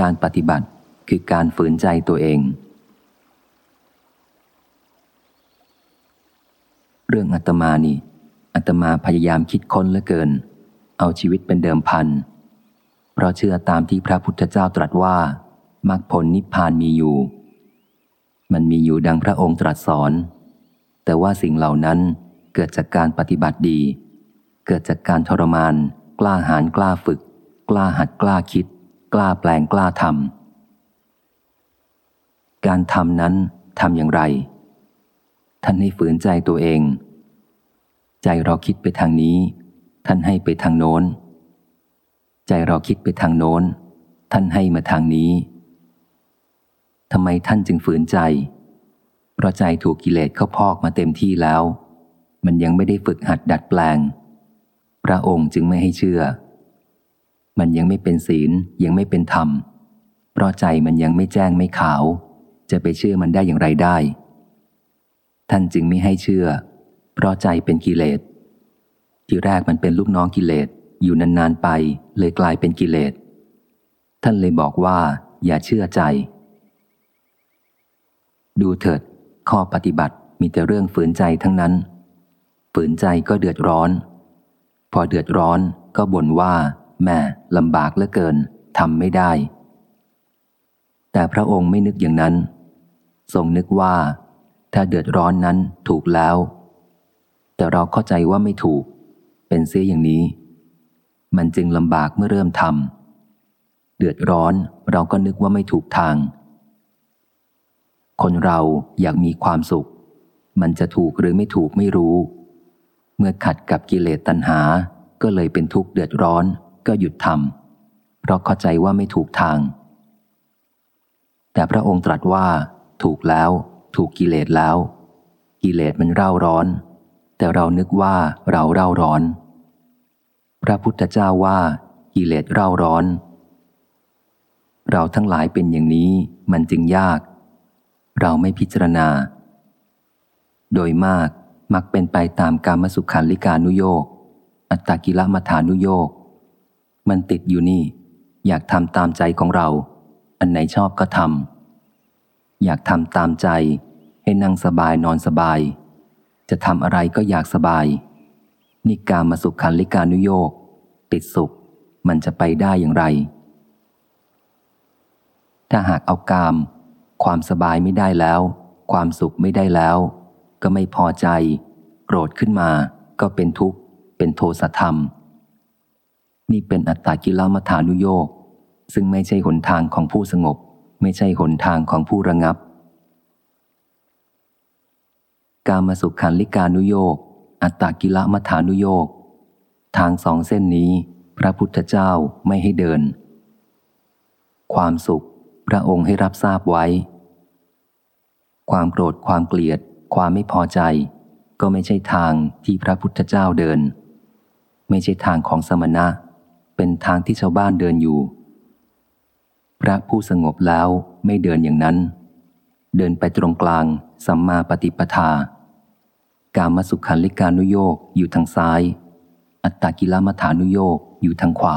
การปฏิบัติคือการฝืนใจตัวเอง เรื่องอาตมานี่อาตมาพยายามคิดค้นเหลือเกิน เอาชีวิตเป็นเดิมพัน เพราะเชื่อตามที่พระพุทธเจ้าตรัสว่ามรรคผลนิพพานมีอยู่ มันมีอยู่ดังพระองค์ตรัสสอน แต่ว่าสิ่งเหล่านั้นเกิดจากการปฏิบัติดี เกิดจากการทรมาน กล้าหาญกล้าฝึก กล้าหัดกล้าคิด กล้าแปลงกล้าทำการทำนั้นทำอย่างไร ท่านให้ฝืนใจตัวเอง ใจเราคิดไปทางนี้ ท่านให้ไปทางโน้น ใจเราคิดไปทางโน้น ท่านให้มาทางนี้ทำไมท่านจึงฝืนใจ เพราะใจถูกกิเลสเข้าพอกมาเต็มที่แล้ว มันยังไม่ได้ฝึกหัดดัดแปลง พระองค์จึงไม่ให้เชื่อ มันยังไม่เป็นศีลยังไม่เป็นธรรม เพราะใจมันยังไม่แจ้งไม่ขาว จะไปเชื่อมันได้อย่างไรได้ ท่านจึงไม่ให้เชื่อ เพราะใจเป็นกิเลสที่แรกมันเป็นลูกน้องกิเลสอยู่นานๆไปเลยกลายเป็นกิเลส ท่านเลยบอกว่า อย่าเชื่อใจ ดูเถิด ข้อปฏิบัติมีแต่เรื่องฝืนใจทั้งนั้น ฝืนใจก็เดือดร้อน พอเดือดร้อนก็บ่นว่า แม่ลำบากเหลือเกินทำไม่ได้ แต่พระองค์ไม่นึกอย่างนั้น ทรงนึกว่า ถ้าเดือดร้อนนั้นถูกแล้ว แต่เราเข้าใจว่าไม่ถูก เป็นเสียอย่างนี้ มันจึงลำบากเมื่อเริ่มทำเดือดร้อนเราก็นึกว่าไม่ถูกทาง คนเราอยากมีความสุข มันจะถูกหรือไม่ถูกไม่รู้ เมื่อขัดกับกิเลสตัณหาก็เลยเป็นทุกข์เดือดร้อน ก็หยุดทำเพราะเข้าใจว่าไม่ถูกทาง แต่พระองค์ตรัสว่า ถูกแล้ว ถูกกิเลสแล้ว กิเลสมันเร่าร้อน แต่เรานึกว่าเราเร่าร้อน พระพุทธเจ้าว่า กิเลสเร่าร้อน เราทั้งหลายเป็นอย่างนี้มันจึงยาก เราไม่พิจารณา โดยมากมักเป็นไปตามการมสุขันลิกานุโยกอัตตกิลมัฐานุโยก มันติดอยู่นี่ อยากทำตามใจของเรา อันไหนชอบก็ทำอยากทำตามใจ ให้นั่งสบายนอนสบาย จะทำอะไรก็อยากสบายนี่การมาสุขคันลิกานุโยกติดสุข มันจะไปได้อย่างไร ถ้าหากเอากาม ความสบายไม่ได้แล้ว ความสุขไม่ได้แล้ว ก็ไม่พอใจ โกรธขึ้นมา ก็เป็นทุกข์ เป็นโทสะธรรม นี่เป็นอัตตากิลมัฐานุโยกซึ่งไม่ใช่หนทางของผู้สงบ ไม่ใช่หนทางของผู้ระงับ การมาสุขขันลิกานุโยกอัตตากิลมัฐานุโยกทางสองเส้นนี้ พระพุทธเจ้าไม่ให้เดิน ความสุข พระองค์ให้รับทราบไว้ ความโกรธความเกลียด ความไม่พอใจ ก็ไม่ใช่ทางที่พระพุทธเจ้าเดิน ไม่ใช่ทางของสมณะ เป็นทางที่ชาวบ้านเดินอยู่ พระผู้สงบแล้วไม่เดินอย่างนั้น เดินไปตรงกลาง สัมมาปฏิปทา การมสุขันลิกานุโยกอยู่ทางซ้าย อัตตกิลมัฐานุโยกอยู่ทางขวา